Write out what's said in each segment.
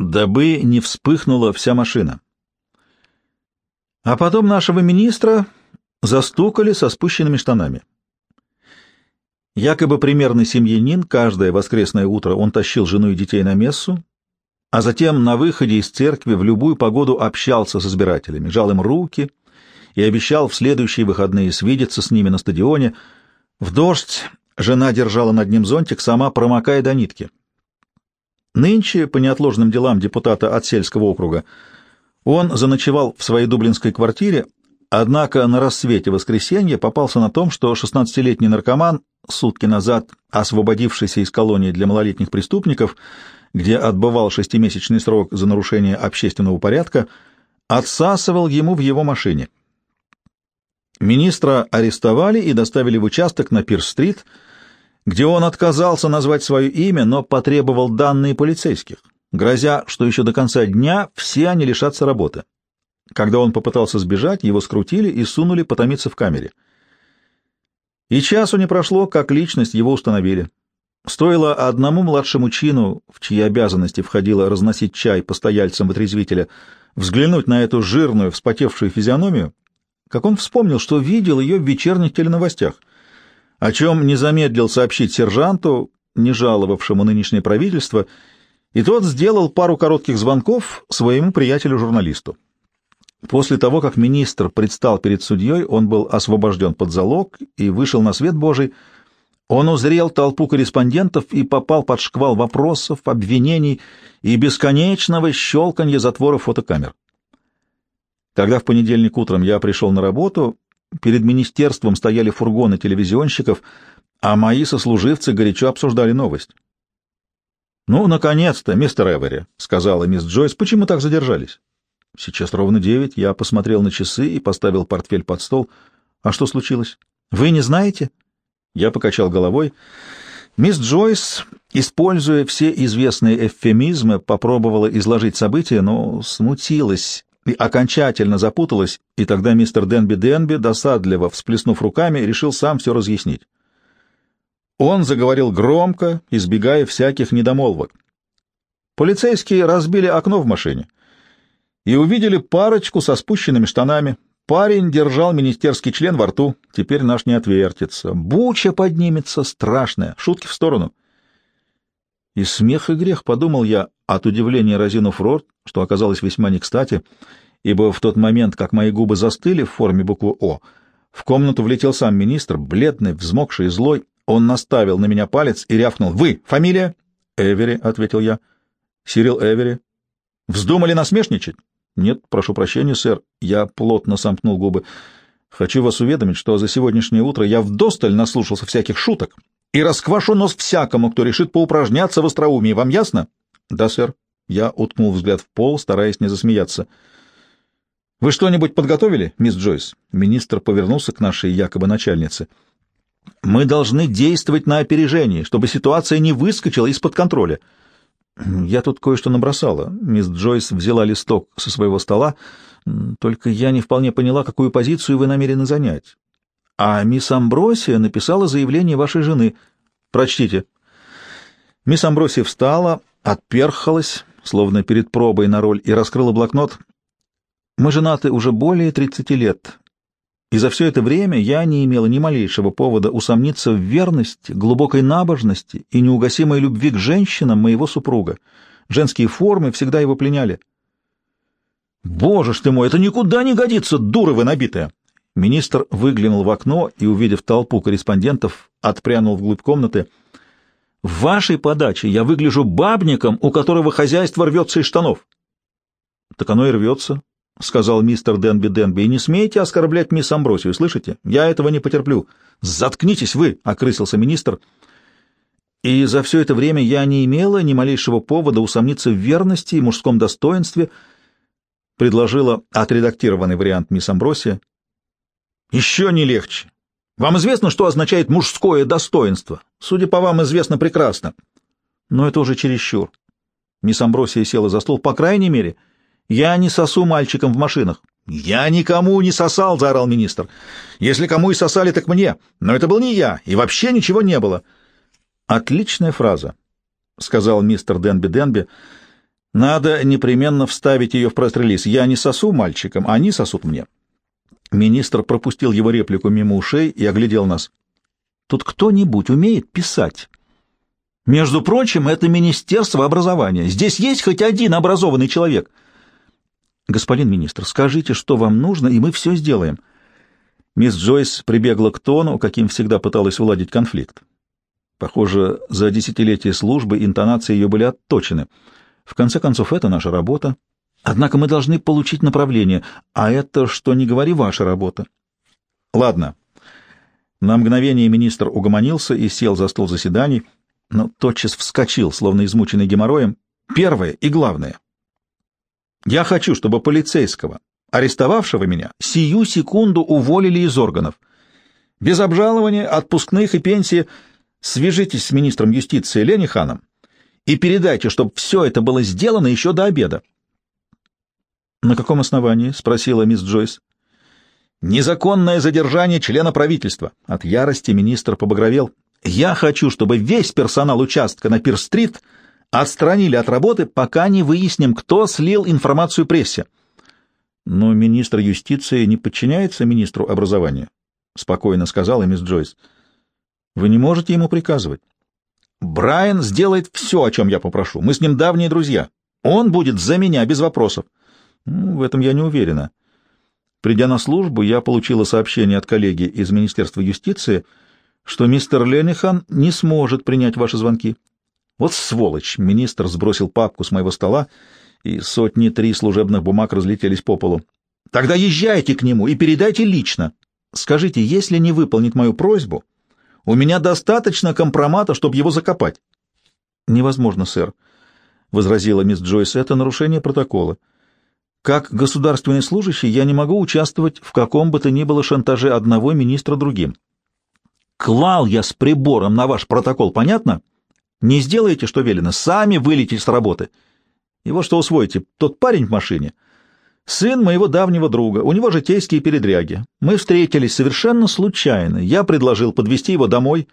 дабы не вспыхнула вся машина. А потом нашего министра застукали со спущенными штанами. Якобы примерный семьянин, каждое воскресное утро он тащил жену и детей на мессу, а затем на выходе из церкви в любую погоду общался с избирателями, жал им руки и обещал в следующие выходные свидеться с ними на стадионе. В дождь жена держала над ним зонтик, сама промокая до нитки. Нынче, по неотложным делам депутата от сельского округа, он заночевал в своей дублинской квартире, однако на рассвете воскресенья попался на том, что 16-летний наркоман, сутки назад освободившийся из колонии для малолетних преступников, где отбывал шестимесячный срок за нарушение общественного порядка, отсасывал ему в его машине. Министра арестовали и доставили в участок на Пирс-стрит, где он отказался назвать свое имя, но потребовал данные полицейских, грозя, что еще до конца дня все они лишатся работы. Когда он попытался сбежать, его скрутили и сунули потомиться в камере. И часу не прошло, как личность его установили. Стоило одному младшему чину, в чьи обязанности входило разносить чай постояльцам вытрезвителя, взглянуть на эту жирную, вспотевшую физиономию, как он вспомнил, что видел ее в вечерних теленовостях, о чем не замедлил сообщить сержанту, не жаловавшему нынешнее правительство, и тот сделал пару коротких звонков своему приятелю-журналисту. После того, как министр предстал перед судьей, он был освобожден под залог и вышел на свет Божий, он узрел толпу корреспондентов и попал под шквал вопросов, обвинений и бесконечного щелканья затворов фотокамер. Когда в понедельник утром я пришел на работу, перед министерством стояли фургоны телевизионщиков, а мои сослуживцы горячо обсуждали новость. «Ну, наконец-то, мистер Эвери», — сказала мисс Джойс, — «почему так задержались?» «Сейчас ровно девять. Я посмотрел на часы и поставил портфель под стол. А что случилось? Вы не знаете?» Я покачал головой. Мисс Джойс, используя все известные эвфемизмы, попробовала изложить события, но смутилась и окончательно запуталась, и тогда мистер Денби Денби, досадливо всплеснув руками, решил сам все разъяснить. Он заговорил громко, избегая всяких недомолвок. Полицейские разбили окно в машине и увидели парочку со спущенными штанами, Парень держал министерский член во рту, теперь наш не отвертится. Буча поднимется, страшная. Шутки в сторону. И смех и грех, подумал я, от удивления разинув рот, что оказалось весьма не кстати, ибо в тот момент, как мои губы застыли в форме буквы «О», в комнату влетел сам министр, бледный, взмокший и злой. Он наставил на меня палец и рявкнул. «Вы! Фамилия?» «Эвери», — ответил я. «Сирил Эвери». «Вздумали насмешничать?» Нет, прошу прощения, сэр. Я плотно сомкнул губы. Хочу вас уведомить, что за сегодняшнее утро я вдосталь наслушался всяких шуток и расквашу нос всякому, кто решит поупражняться в остроумии. Вам ясно? Да, сэр. Я уткнул взгляд в пол, стараясь не засмеяться. Вы что-нибудь подготовили, мисс Джойс? Министр повернулся к нашей якобы начальнице. Мы должны действовать на опережение, чтобы ситуация не выскочила из-под контроля. «Я тут кое-что набросала». Мисс Джойс взяла листок со своего стола. «Только я не вполне поняла, какую позицию вы намерены занять. А мисс Амбросия написала заявление вашей жены. Прочтите». Мисс Амбросия встала, отперхалась, словно перед пробой на роль, и раскрыла блокнот. «Мы женаты уже более тридцати лет, и за все это время я не имела ни малейшего повода усомниться в верности, глубокой набожности и неугасимой любви к женщинам моего супруга. Женские формы всегда его пленяли. «Боже ж ты мой, это никуда не годится, дура вы набитая!» Министр выглянул в окно и, увидев толпу корреспондентов, отпрянул вглубь комнаты. «В вашей подаче я выгляжу бабником, у которого хозяйство рвется из штанов». «Так оно и рвется», — сказал мистер Денби Денби, — и не смейте оскорблять мисс Амбросию, слышите? Я этого не потерплю. — Заткнитесь вы! — окрысился министр. И за все это время я не имела ни малейшего повода усомниться в верности и мужском достоинстве, — предложила отредактированный вариант мисс Амбросия. — Еще не легче. Вам известно, что означает мужское достоинство? Судя по вам, известно прекрасно. Но это уже чересчур. Мисс Амбросия села за стол. По крайней мере... — я не сосу мальчикам в машинах. «Я никому не сосал!» — заорал министр. «Если кому и сосали, так мне. Но это был не я, и вообще ничего не было». «Отличная фраза», — сказал мистер Денби Денби. Надо непременно вставить ее в пресс-релиз. Я не сосу мальчикам, они сосут мне. Министр пропустил его реплику мимо ушей и оглядел нас. Тут кто-нибудь умеет писать? Между прочим, это Министерство образования. Здесь есть хоть один образованный человек. Господин министр, скажите, что вам нужно, и мы все сделаем. Мисс Джойс прибегла к тону, каким всегда пыталась уладить конфликт. Похоже, за десятилетия службы интонации ее были отточены. В конце концов, это наша работа. Однако мы должны получить направление, а это, что не говори, ваша работа. Ладно. На мгновение министр угомонился и сел за стол заседаний, но тотчас вскочил, словно измученный геморроем. Первое и главное. Я хочу, чтобы полицейского, арестовавшего меня, сию секунду уволили из органов. Без обжалования, отпускных и пенсии свяжитесь с министром юстиции Лениханом и передайте, чтобы все это было сделано еще до обеда. «На каком основании?» — спросила мисс Джойс. «Незаконное задержание члена правительства». От ярости министр побагровел. «Я хочу, чтобы весь персонал участка на Пир-стрит отстранили от работы, пока не выясним, кто слил информацию прессе». «Но министр юстиции не подчиняется министру образования», — спокойно сказала мисс Джойс. «Вы не можете ему приказывать». «Брайан сделает все, о чем я попрошу. Мы с ним давние друзья. Он будет за меня, без вопросов». Ну, в этом я не уверена. Придя на службу, я получила сообщение от коллеги из Министерства юстиции, что мистер Ленихан не сможет принять ваши звонки. Вот сволочь! Министр сбросил папку с моего стола, и сотни три служебных бумаг разлетелись по полу. Тогда езжайте к нему и передайте лично. Скажите, если не выполнит мою просьбу, у меня достаточно компромата, чтобы его закопать. Невозможно, сэр, — возразила мисс Джойс, — это нарушение протокола. Как государственный служащий я не могу участвовать в каком бы то ни было шантаже одного министра другим. Клал я с прибором на ваш протокол, понятно? Не сделаете, что велено, сами вылетите с работы. И вот что усвоите, тот парень в машине — сын моего давнего друга, у него житейские передряги. Мы встретились совершенно случайно, я предложил подвести его домой.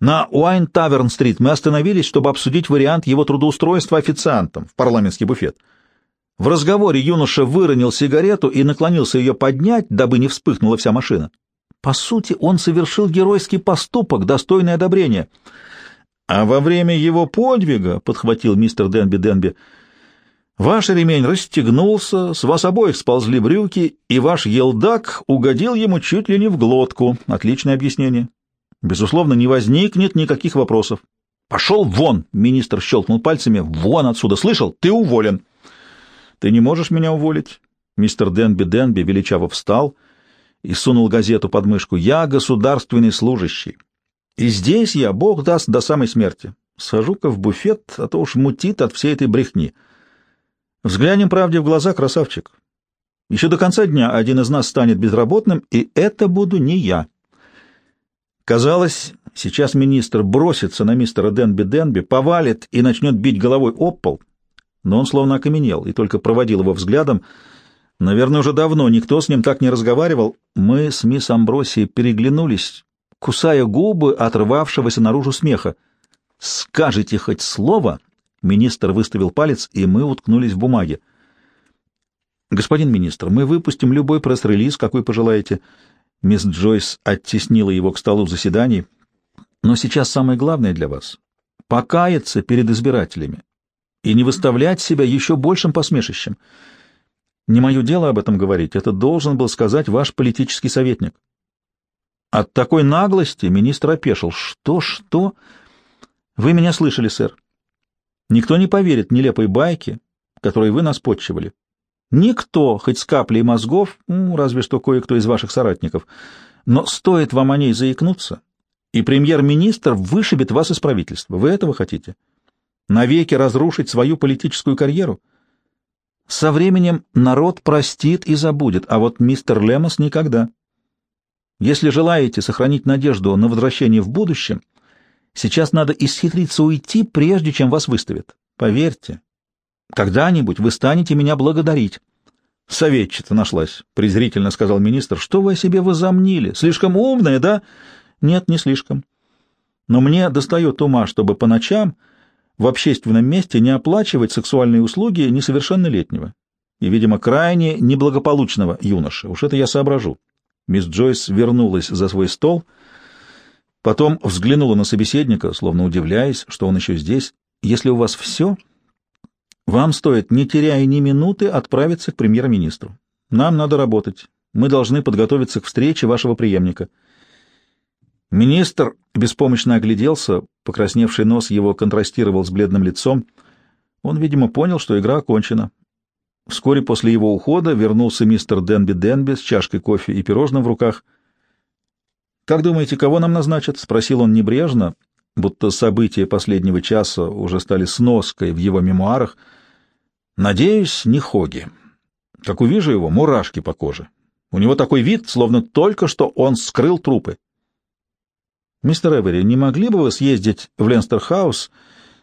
На Уайн-Таверн-стрит мы остановились, чтобы обсудить вариант его трудоустройства официантом в парламентский буфет. В разговоре юноша выронил сигарету и наклонился ее поднять, дабы не вспыхнула вся машина. По сути, он совершил геройский поступок, достойный одобрения. А во время его подвига, — подхватил мистер Денби Денби, — ваш ремень расстегнулся, с вас обоих сползли брюки, и ваш елдак угодил ему чуть ли не в глотку. Отличное объяснение. Безусловно, не возникнет никаких вопросов. «Пошел вон!» — министр щелкнул пальцами. «Вон отсюда! Слышал? Ты уволен!» «Ты не можешь меня уволить?» Мистер Денби Денби величаво встал и сунул газету под мышку. «Я государственный служащий. И здесь я, бог даст, до самой смерти. Сажу-ка в буфет, а то уж мутит от всей этой брехни. Взглянем правде в глаза, красавчик. Еще до конца дня один из нас станет безработным, и это буду не я». Казалось, сейчас министр бросится на мистера Денби Денби, повалит и начнет бить головой об пол — но он словно окаменел и только проводил его взглядом. Наверное, уже давно никто с ним так не разговаривал. Мы с мисс Амбросией переглянулись, кусая губы отрывавшегося наружу смеха. «Скажите хоть слово?» Министр выставил палец, и мы уткнулись в бумаге. «Господин министр, мы выпустим любой пресс-релиз, какой пожелаете». Мисс Джойс оттеснила его к столу заседаний. «Но сейчас самое главное для вас — покаяться перед избирателями и не выставлять себя еще большим посмешищем. Не мое дело об этом говорить, это должен был сказать ваш политический советник. От такой наглости министр опешил. Что, что? Вы меня слышали, сэр. Никто не поверит нелепой байке, которой вы нас подчивали. Никто, хоть с каплей мозгов, ну, разве что кое-кто из ваших соратников. Но стоит вам о ней заикнуться, и премьер-министр вышибет вас из правительства. Вы этого хотите? — навеки разрушить свою политическую карьеру? Со временем народ простит и забудет, а вот мистер Лемос никогда. Если желаете сохранить надежду на возвращение в будущем, сейчас надо исхитриться уйти, прежде чем вас выставят. Поверьте, когда-нибудь вы станете меня благодарить. Советчица нашлась, — презрительно сказал министр. Что вы о себе возомнили? Слишком умная, да? Нет, не слишком. Но мне достает ума, чтобы по ночам в общественном месте не оплачивать сексуальные услуги несовершеннолетнего и, видимо, крайне неблагополучного юноши. Уж это я соображу. Мисс Джойс вернулась за свой стол, потом взглянула на собеседника, словно удивляясь, что он еще здесь. «Если у вас все, вам стоит, не теряя ни минуты, отправиться к премьер-министру. Нам надо работать. Мы должны подготовиться к встрече вашего преемника». Министр беспомощно огляделся, покрасневший нос его контрастировал с бледным лицом. Он, видимо, понял, что игра окончена. Вскоре после его ухода вернулся мистер Денби Денби с чашкой кофе и пирожным в руках. «Как думаете, кого нам назначат?» — спросил он небрежно, будто события последнего часа уже стали сноской в его мемуарах. «Надеюсь, не Хоги. Как увижу его, мурашки по коже. У него такой вид, словно только что вскрыл трупы». «Мистер Эвери, не могли бы вы съездить в Ленстер-хаус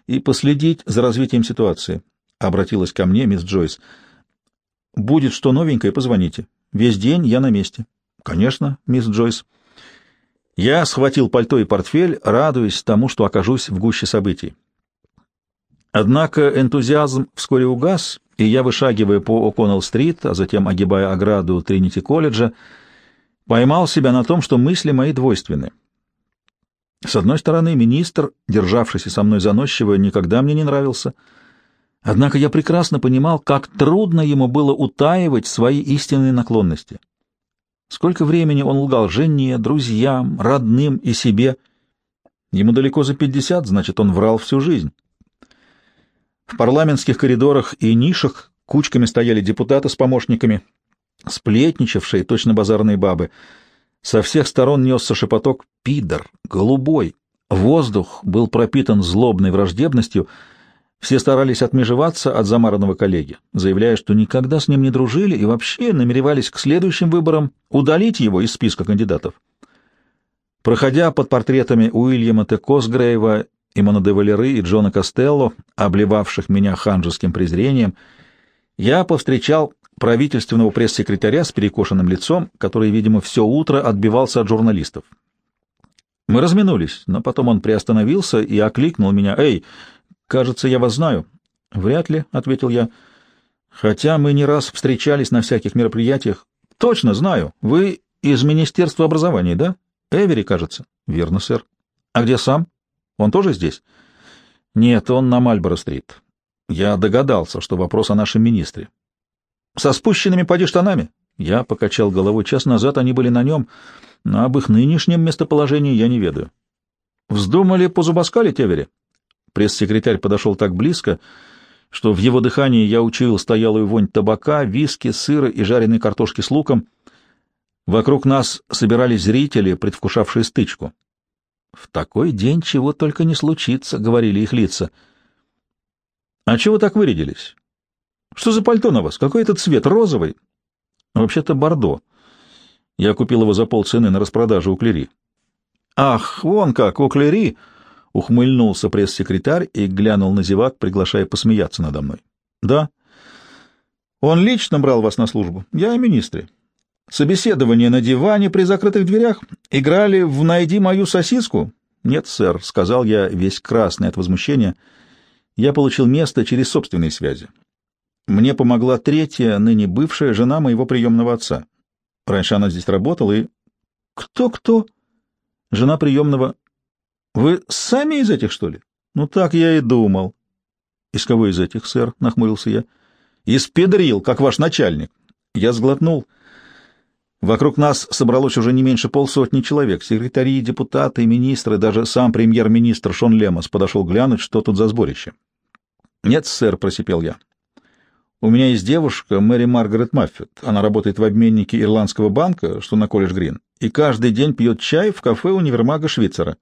и последить за развитием ситуации?» — обратилась ко мне мисс Джойс. «Будет что новенькое, позвоните. Весь день я на месте». «Конечно, мисс Джойс». Я схватил пальто и портфель, радуясь тому, что окажусь в гуще событий. Однако энтузиазм вскоре угас, и я, вышагивая по О'Коннелл-стрит, а затем огибая ограду Тринити-колледжа, поймал себя на том, что мысли мои двойственны. С одной стороны, министр, державшийся со мной заносчиво, никогда мне не нравился. Однако я прекрасно понимал, как трудно ему было утаивать свои истинные наклонности. Сколько времени он лгал жене, друзьям, родным и себе. Ему далеко за пятьдесят, значит, он врал всю жизнь. В парламентских коридорах и нишах кучками стояли депутаты с помощниками, сплетничавшие, точно базарные бабы — со всех сторон несся шепоток «пидор», «голубой». Воздух был пропитан злобной враждебностью. Все старались отмежеваться от замаранного коллеги, заявляя, что никогда с ним не дружили и вообще намеревались к следующим выборам удалить его из списка кандидатов. Проходя под портретами Уильяма Т. Косгрейва, Имона де Валеры и Джона Костелло, обливавших меня ханжеским презрением, я повстречал правительственного пресс-секретаря с перекошенным лицом, который, видимо, все утро отбивался от журналистов. Мы разминулись, но потом он приостановился и окликнул меня. «Эй, кажется, я вас знаю». «Вряд ли», — ответил я. «Хотя мы не раз встречались на всяких мероприятиях». «Точно знаю. Вы из Министерства образования, да? Эвери, кажется». «Верно, сэр». «А где сам? Он тоже здесь?» «Нет, он на Мальборо-стрит». Я догадался, что вопрос о нашем министре. Со спущенными поди штанами? Я покачал головой. Час назад они были на нем, но об их нынешнем местоположении я не ведаю. Вздумали позубоскалить, Эвери? Пресс-секретарь подошел так близко, что в его дыхании я учуял стоялую вонь табака, виски, сыра и жареной картошки с луком. Вокруг нас собирались зрители, предвкушавшие стычку. «В такой день чего только не случится», — говорили их лица. «А чего так вырядились? Что за пальто на вас? Какой этот цвет? Розовый? Вообще-то бордо. Я купил его за полцены на распродаже у Клери. Ах, вон как, у Клери! Ухмыльнулся пресс-секретарь и глянул на зевак, приглашая посмеяться надо мной. Да. Он лично брал вас на службу. Я о министре. Собеседование на диване при закрытых дверях. Играли в «Найди мою сосиску»? Нет, сэр, — сказал я, весь красный от возмущения. Я получил место через собственные связи. Мне помогла третья, ныне бывшая, жена моего приемного отца. Раньше она здесь работала и... Кто-кто? Жена приемного... Вы сами из этих, что ли? Ну, так я и думал. Из кого из этих, сэр? — нахмурился я. Из педрил, как ваш начальник. Я сглотнул. Вокруг нас собралось уже не меньше полсотни человек. Секретари, депутаты, министры, даже сам премьер-министр Шон Лемос подошел глянуть, что тут за сборище. — Нет, сэр, — просипел я. У меня есть девушка, Мэри Маргарет Маффет. Она работает в обменнике Ирландского банка, что на колледж Грин, и каждый день пьет чай в кафе универмага Швейцара.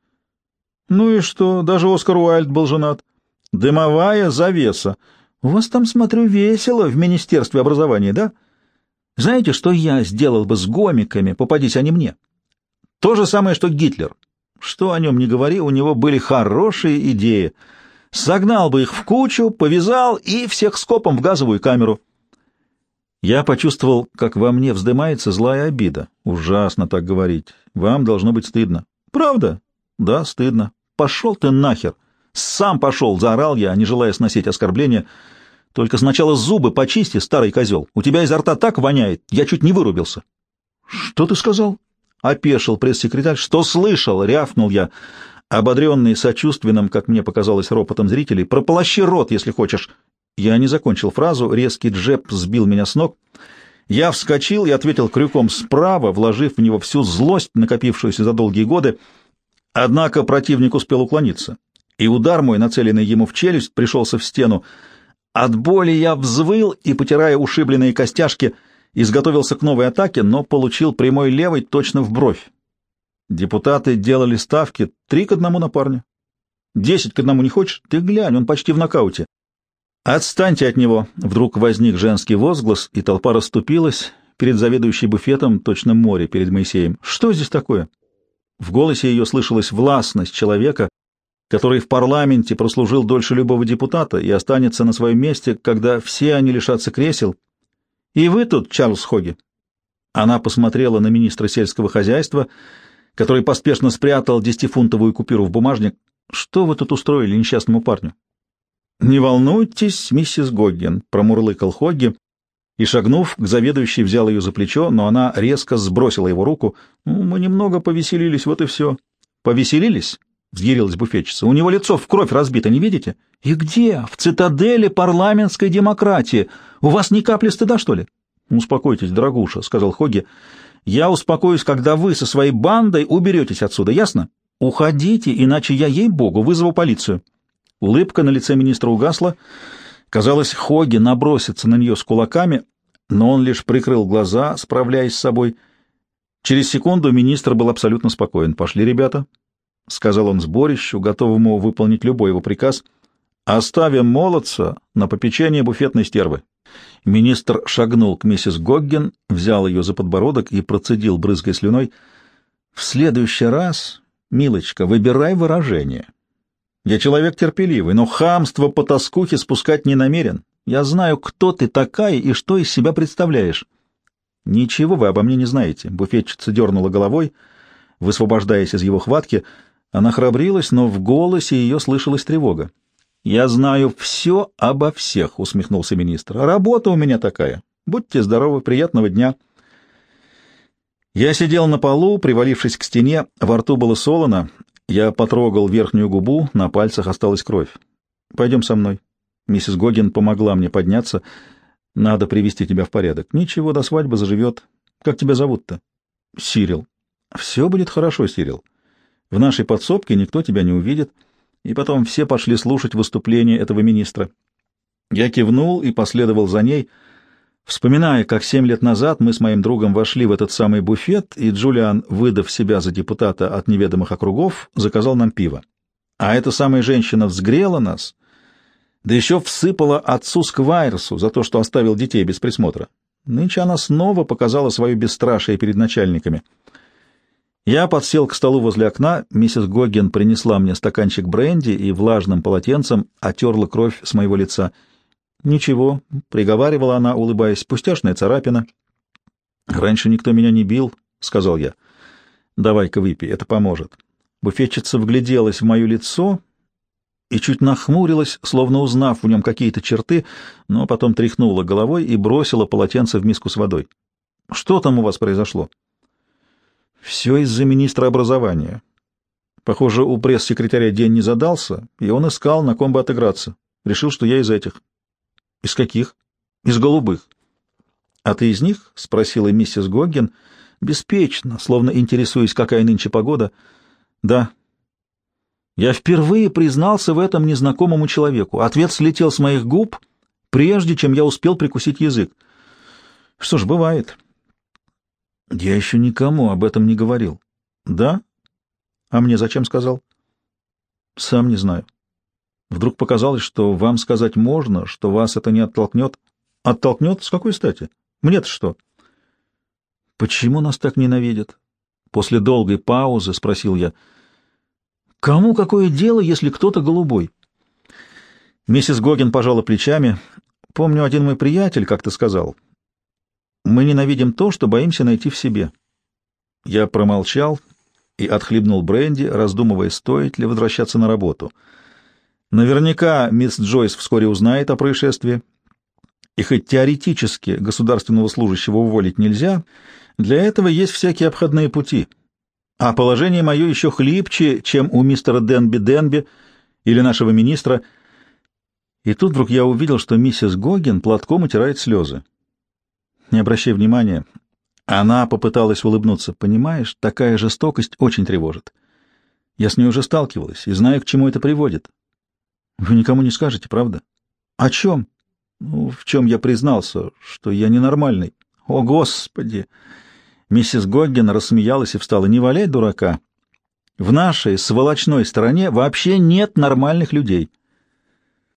Ну и что, даже Оскар Уайльд был женат. Дымовая завеса. У вас там, смотрю, весело в Министерстве образования, да? Знаете, что я сделал бы с гомиками, попадись они мне? То же самое, что Гитлер. Что о нем не говори, у него были хорошие идеи — согнал бы их в кучу, повязал и всех скопом в газовую камеру. Я почувствовал, как во мне вздымается злая обида. Ужасно так говорить. Вам должно быть стыдно. Правда? Да, стыдно. Пошел ты нахер. «Сам пошел!» — заорал я, не желая сносить оскорбления. «Только сначала зубы почисти, старый козел. У тебя изо рта так воняет, я чуть не вырубился». «Что ты сказал?» — опешил пресс-секретарь. «Что слышал?» — рявкнул я, ободренный сочувственным, как мне показалось, ропотом зрителей. «Прополощи рот, если хочешь». Я не закончил фразу, резкий джеб сбил меня с ног. Я вскочил и ответил крюком справа, вложив в него всю злость, накопившуюся за долгие годы. Однако противник успел уклониться, и удар мой, нацеленный ему в челюсть, пришелся в стену. От боли я взвыл и, потирая ушибленные костяшки, изготовился к новой атаке, но получил прямой левой точно в бровь. Депутаты делали ставки три к одному на парня. Десять к одному не хочешь? Ты глянь, он почти в нокауте. «Отстаньте от него!» Вдруг возник женский возглас, и толпа расступилась перед заведующей буфетом, точно море перед Моисеем. «Что здесь такое?» В голосе ее слышалась властность человека, который в парламенте прослужил дольше любого депутата и останется на своем месте, когда все они лишатся кресел. «И вы тут, Чарльз Хоги?» Она посмотрела на министра сельского хозяйства, который поспешно спрятал десятифунтовую купюру в бумажник. «Что вы тут устроили несчастному парню?» «Не волнуйтесь, миссис Гоггин», — промурлыкал Хогги, и, шагнув к заведующей, взял ее за плечо, но она резко сбросила его руку. «Ну, «Мы немного повеселились, вот и все». «Повеселились?» — взъярилась буфетчица. «У него лицо в кровь разбито, не видите?» «И где? В цитадели парламентской демократии. У вас ни капли стыда, что ли?» «Успокойтесь, дорогуша», — сказал Хогги. «Я успокоюсь, когда вы со своей бандой уберетесь отсюда, ясно? Уходите, иначе я, ей-богу, вызову полицию». Улыбка на лице министра угасла. Казалось, Хоги набросится на нее с кулаками, но он лишь прикрыл глаза, справляясь с собой. Через секунду министр был абсолютно спокоен. «Пошли, ребята», — сказал он сборищу, готовому выполнить любой его приказ. «Оставим молодца на попечение буфетной стервы». Министр шагнул к миссис Гогген, взял ее за подбородок и процедил, брызгой слюной. «В следующий раз, милочка, выбирай выражение. Я человек терпеливый, но хамство по тоскухе спускать не намерен. Я знаю, кто ты такая и что из себя представляешь. Ничего вы обо мне не знаете. Буфетчица дернула головой, высвобождаясь из его хватки. Она храбрилась, но в голосе ее слышалась тревога. «Я знаю все обо всех», — усмехнулся министр. «Работа у меня такая. Будьте здоровы, приятного дня». Я сидел на полу, привалившись к стене, во рту было солоно, я потрогал верхнюю губу, на пальцах осталась кровь. «Пойдем со мной». Миссис Гогин помогла мне подняться. «Надо привести тебя в порядок. Ничего, до свадьбы заживет. Как тебя зовут-то?» «Сирил». «Все будет хорошо, Сирил. В нашей подсобке никто тебя не увидит». И потом все пошли слушать выступление этого министра. Я кивнул и последовал за ней — Вспоминая, как семь лет назад мы с моим другом вошли в этот самый буфет, и Джулиан, выдав себя за депутата от неведомых округов, заказал нам пиво. А эта самая женщина взгрела нас, да еще всыпала отцу Сквайрсу за то, что оставил детей без присмотра. Нынче она снова показала свое бесстрашие перед начальниками. Я подсел к столу возле окна, миссис Гоген принесла мне стаканчик бренди и влажным полотенцем отерла кровь с моего лица — «Ничего», — приговаривала она, улыбаясь, — «пустяшная царапина». «Раньше никто меня не бил», — сказал я. «Давай-ка выпей, это поможет». Буфетчица вгляделась в мое лицо и чуть нахмурилась, словно узнав в нем какие-то черты, но потом тряхнула головой и бросила полотенце в миску с водой. «Что там у вас произошло?» «Все из-за министра образования. Похоже, у пресс-секретаря день не задался, и он искал, на ком бы отыграться. Решил, что я из этих. Из каких? Из голубых. А ты из них? спросила миссис Гоггин, беспечно, словно интересуясь, какая нынче погода. Да. Я впервые признался в этом незнакомому человеку. Ответ слетел с моих губ, прежде чем я успел прикусить язык. Что ж, бывает. Я еще никому об этом не говорил. Да? А мне зачем сказал? Сам не знаю. Вдруг показалось, что вам сказать можно, что вас это не оттолкнет. Оттолкнет? С какой стати? Мне-то что? Почему нас так ненавидят? После долгой паузы спросил я. Кому какое дело, если кто-то голубой? Миссис Гогин пожала плечами. Помню, один мой приятель как-то сказал. Мы ненавидим то, что боимся найти в себе. Я промолчал и отхлебнул бренди, раздумывая, стоит ли возвращаться на работу — Наверняка мисс Джойс вскоре узнает о происшествии. И хоть теоретически государственного служащего уволить нельзя, для этого есть всякие обходные пути. А положение мое еще хлипче, чем у мистера Денби Денби или нашего министра. И тут вдруг я увидел, что миссис Гогин платком утирает слезы. Не обращай внимания. Она попыталась улыбнуться. Понимаешь, такая жестокость очень тревожит. Я с ней уже сталкивалась и знаю, к чему это приводит. Вы никому не скажете, правда? О чем? Ну, в чем я признался, что я ненормальный. О, Господи! Миссис Гоггин рассмеялась и встала. Не валяй дурака. В нашей сволочной стране вообще нет нормальных людей.